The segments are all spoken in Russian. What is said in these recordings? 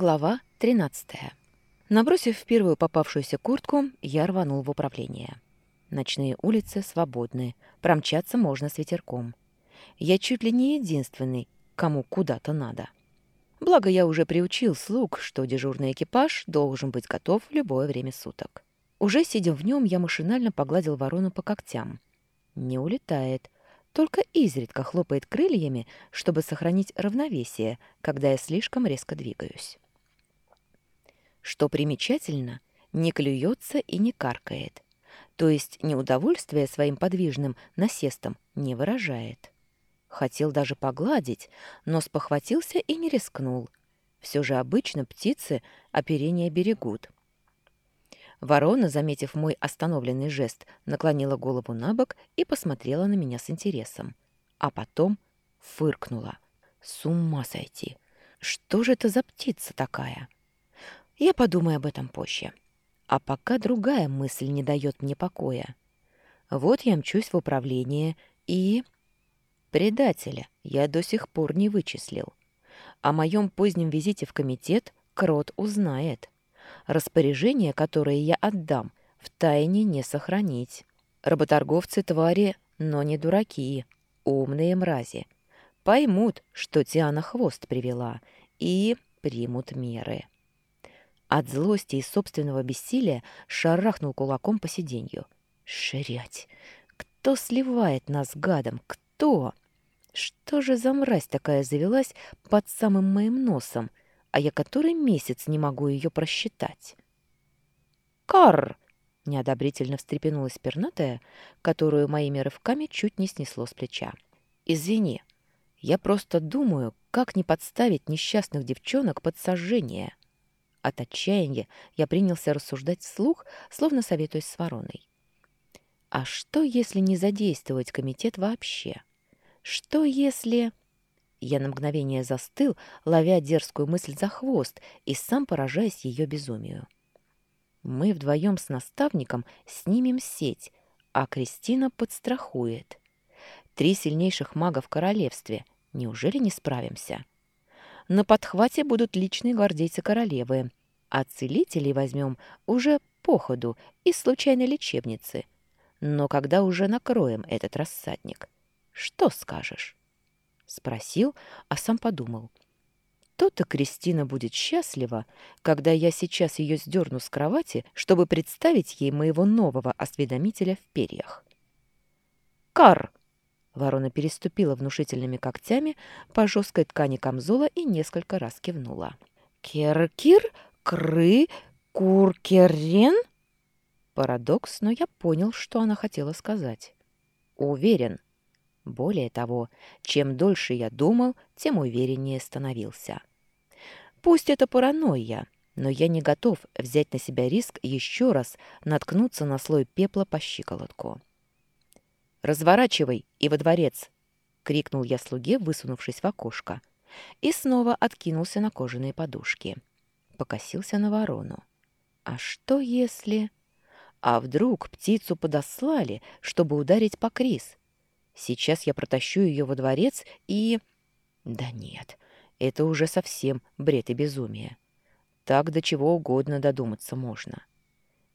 Глава 13. Набросив первую попавшуюся куртку, я рванул в управление. Ночные улицы свободны, промчаться можно с ветерком. Я чуть ли не единственный, кому куда-то надо. Благо, я уже приучил слуг, что дежурный экипаж должен быть готов в любое время суток. Уже сидя в нем, я машинально погладил ворону по когтям. Не улетает, только изредка хлопает крыльями, чтобы сохранить равновесие, когда я слишком резко двигаюсь. Что примечательно, не клюется и не каркает, то есть неудовольствие своим подвижным насестом не выражает. Хотел даже погладить, но спохватился и не рискнул. Все же обычно птицы оперение берегут. Ворона, заметив мой остановленный жест, наклонила голову на бок и посмотрела на меня с интересом. А потом фыркнула. С ума сойти! Что же это за птица такая? Я подумаю об этом позже. А пока другая мысль не дает мне покоя. Вот я мчусь в управление и... Предателя я до сих пор не вычислил. О моем позднем визите в комитет Крот узнает. Распоряжение, которое я отдам, в тайне не сохранить. Работорговцы твари, но не дураки, умные мрази. Поймут, что Тиана хвост привела, и примут меры. От злости и собственного бессилия шарахнул кулаком по сиденью. «Ширять! Кто сливает нас гадом? Кто? Что же за мразь такая завелась под самым моим носом, а я который месяц не могу ее просчитать. «Карр!» — неодобрительно встрепенулась пернатая, которую моими рывками чуть не снесло с плеча. «Извини, я просто думаю, как не подставить несчастных девчонок под сожжение». От отчаяния я принялся рассуждать вслух, словно советуясь с вороной. «А что, если не задействовать комитет вообще? Что, если...» Я на мгновение застыл, ловя дерзкую мысль за хвост и сам поражаясь ее безумию. Мы вдвоем с наставником снимем сеть, а Кристина подстрахует. Три сильнейших мага в королевстве. Неужели не справимся? На подхвате будут личные гвардейцы королевы, а целителей возьмем уже по ходу из случайной лечебницы. Но когда уже накроем этот рассадник? Что скажешь? Спросил, а сам подумал. То-то Кристина будет счастлива, когда я сейчас ее сдерну с кровати, чтобы представить ей моего нового осведомителя в перьях. «Кар!» Ворона переступила внушительными когтями по жесткой ткани камзола и несколько раз кивнула. «Кер-кир, кры, куркерен?» Парадокс, но я понял, что она хотела сказать. «Уверен, более того, чем дольше я думал, тем увереннее становился. Пусть это паранойя, но я не готов взять на себя риск еще раз наткнуться на слой пепла по щиколотку. «Разворачивай и во дворец!» — крикнул я слуге, высунувшись в окошко, и снова откинулся на кожаные подушки. Покосился на ворону. «А что если...» А вдруг птицу подослали, чтобы ударить по Крис? Сейчас я протащу ее во дворец и... Да нет, это уже совсем бред и безумие. Так до чего угодно додуматься можно.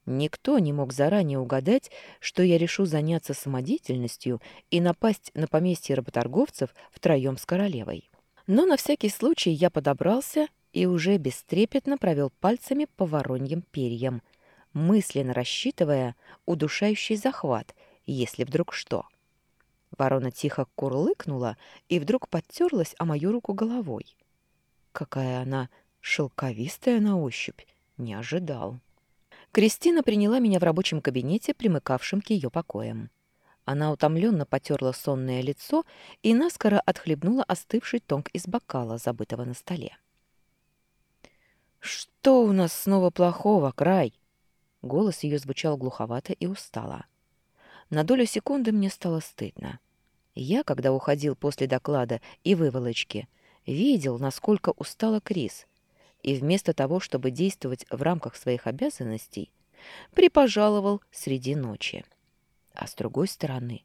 Никто не мог заранее угадать, что я решу заняться самодеятельностью и напасть на поместье работорговцев втроем с королевой. Но на всякий случай я подобрался и уже бестрепетно провел пальцами по вороньим перьям, мысленно рассчитывая удушающий захват, если вдруг что. Ворона тихо курлыкнула и вдруг подтерлась о мою руку головой. Какая она шелковистая на ощупь, не ожидал. Кристина приняла меня в рабочем кабинете, примыкавшем к ее покоям. Она утомленно потерла сонное лицо и наскоро отхлебнула остывший тонк из бокала, забытого на столе. «Что у нас снова плохого, край?» Голос ее звучал глуховато и устало. На долю секунды мне стало стыдно. Я, когда уходил после доклада и выволочки, видел, насколько устала Крис, и вместо того, чтобы действовать в рамках своих обязанностей, припожаловал среди ночи. А с другой стороны,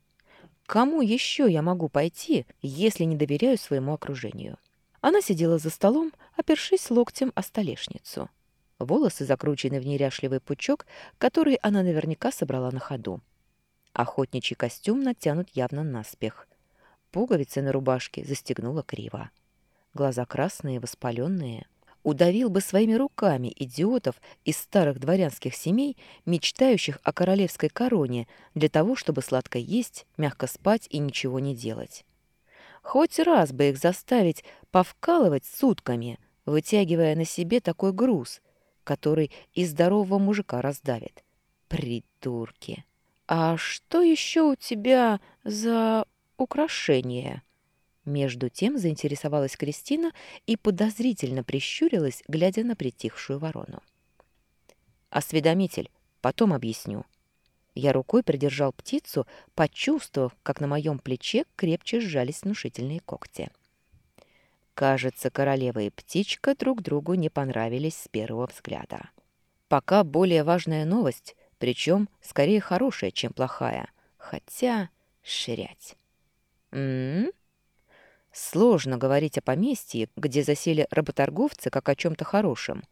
кому еще я могу пойти, если не доверяю своему окружению? Она сидела за столом, опершись локтем о столешницу. Волосы закручены в неряшливый пучок, который она наверняка собрала на ходу. Охотничий костюм натянут явно наспех. Пуговицы на рубашке застегнула криво. Глаза красные, воспаленные. Удавил бы своими руками идиотов из старых дворянских семей, мечтающих о королевской короне, для того, чтобы сладко есть, мягко спать и ничего не делать. Хоть раз бы их заставить повкалывать сутками, вытягивая на себе такой груз, который и здорового мужика раздавит. Придурки! «А что еще у тебя за украшение?» Между тем заинтересовалась Кристина и подозрительно прищурилась, глядя на притихшую ворону. «Осведомитель, потом объясню». Я рукой придержал птицу, почувствовав, как на моем плече крепче сжались внушительные когти. Кажется, королева и птичка друг другу не понравились с первого взгляда. Пока более важная новость причем скорее хорошая, чем плохая. Хотя ширять. М -м -м? Сложно говорить о поместье, где засели работорговцы, как о чем-то хорошем.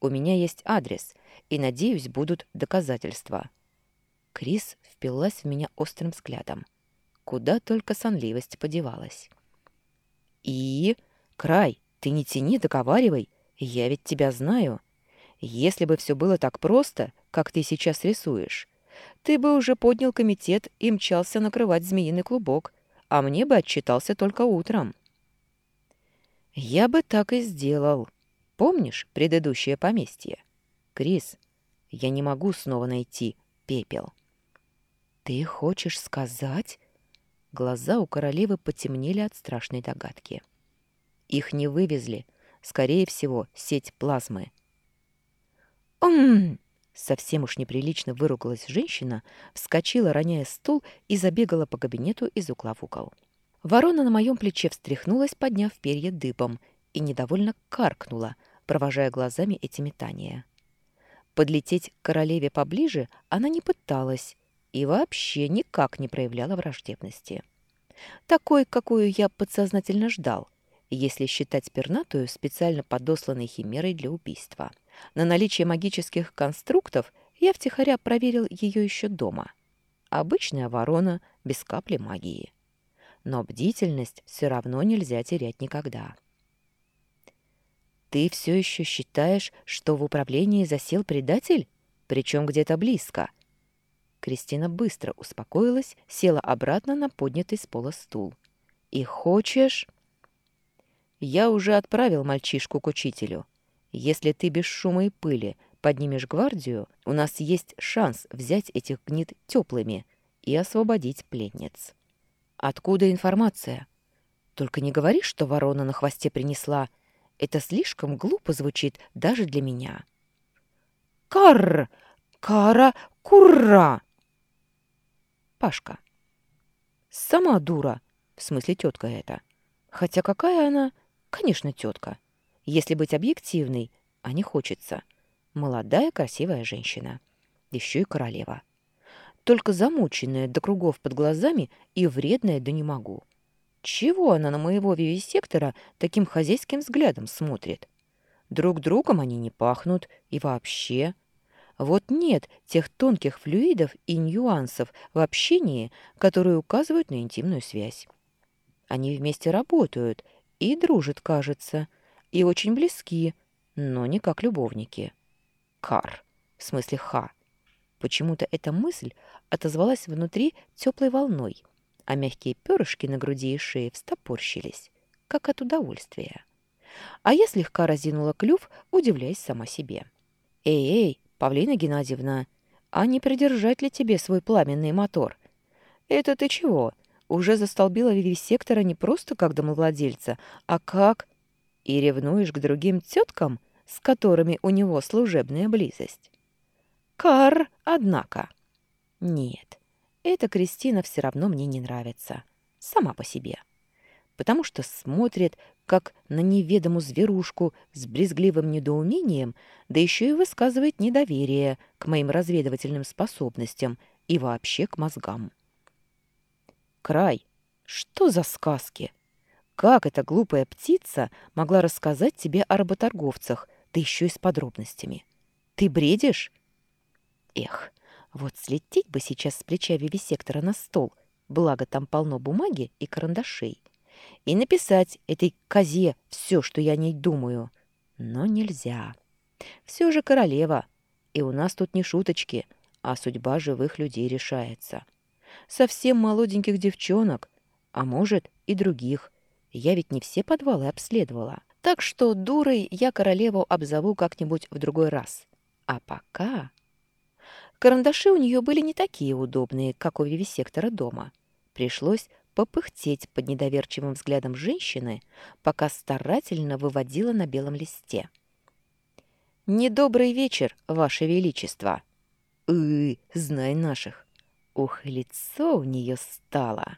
У меня есть адрес, и, надеюсь, будут доказательства. Крис впилась в меня острым взглядом. Куда только сонливость подевалась. «И? Край, ты не тяни, договаривай. Я ведь тебя знаю. Если бы все было так просто, как ты сейчас рисуешь, ты бы уже поднял комитет и мчался накрывать змеиный клубок, а мне бы отчитался только утром. Я бы так и сделал. Помнишь предыдущее поместье? Крис, я не могу снова найти пепел. Ты хочешь сказать? Глаза у королевы потемнели от страшной догадки. Их не вывезли. Скорее всего, сеть плазмы. «Ум!» Совсем уж неприлично выругалась женщина, вскочила, роняя стул, и забегала по кабинету из угла в угол. Ворона на моем плече встряхнулась, подняв перья дыбом, и недовольно каркнула, провожая глазами эти метания. Подлететь к королеве поближе она не пыталась и вообще никак не проявляла враждебности. Такой, какую я подсознательно ждал, если считать пернатую специально подосланной химерой для убийства. На наличие магических конструктов я втихаря проверил ее еще дома. Обычная ворона, без капли магии. Но бдительность все равно нельзя терять никогда. «Ты все еще считаешь, что в управлении засел предатель? Причем где-то близко?» Кристина быстро успокоилась, села обратно на поднятый с пола стул. «И хочешь...» «Я уже отправил мальчишку к учителю. Если ты без шума и пыли поднимешь гвардию, у нас есть шанс взять этих гнид теплыми и освободить пленниц. Откуда информация? Только не говори, что ворона на хвосте принесла. Это слишком глупо звучит даже для меня. Карр! Кара! Курра! Пашка. Сама дура. В смысле тетка эта. Хотя какая она? Конечно, тетка. Если быть объективной, а не хочется. Молодая красивая женщина. Еще и королева. Только замученная до кругов под глазами и вредная да не могу. Чего она на моего вивисектора таким хозяйским взглядом смотрит? Друг другом они не пахнут и вообще... Вот нет тех тонких флюидов и нюансов в общении, которые указывают на интимную связь. Они вместе работают и дружат, кажется, — и очень близки, но не как любовники. Кар, в смысле ха. Почему-то эта мысль отозвалась внутри теплой волной, а мягкие перышки на груди и шее встопорщились, как от удовольствия. А я слегка разинула клюв, удивляясь сама себе. «Эй-эй, Павлина Геннадьевна, а не придержать ли тебе свой пламенный мотор? Это ты чего? Уже застолбила вивисектора не просто как домовладельца, а как и ревнуешь к другим теткам, с которыми у него служебная близость? Кар, однако. Нет, эта Кристина все равно мне не нравится. Сама по себе. Потому что смотрит, как на неведомую зверушку с брезгливым недоумением, да еще и высказывает недоверие к моим разведывательным способностям и вообще к мозгам. Край, что за сказки? Как эта глупая птица могла рассказать тебе о работорговцах, да еще и с подробностями? Ты бредишь? Эх, вот слететь бы сейчас с плеча вивисектора на стол, благо там полно бумаги и карандашей, и написать этой козе все, что я о ней думаю. Но нельзя. Все же королева, и у нас тут не шуточки, а судьба живых людей решается. Совсем молоденьких девчонок, а может и других. Я ведь не все подвалы обследовала. Так что дурой я королеву обзову как-нибудь в другой раз. А пока... Карандаши у нее были не такие удобные, как у вивисектора дома. Пришлось попыхтеть под недоверчивым взглядом женщины, пока старательно выводила на белом листе. «Недобрый вечер, Ваше Величество!» «Ы, знай наших!» Ух, лицо у нее стало!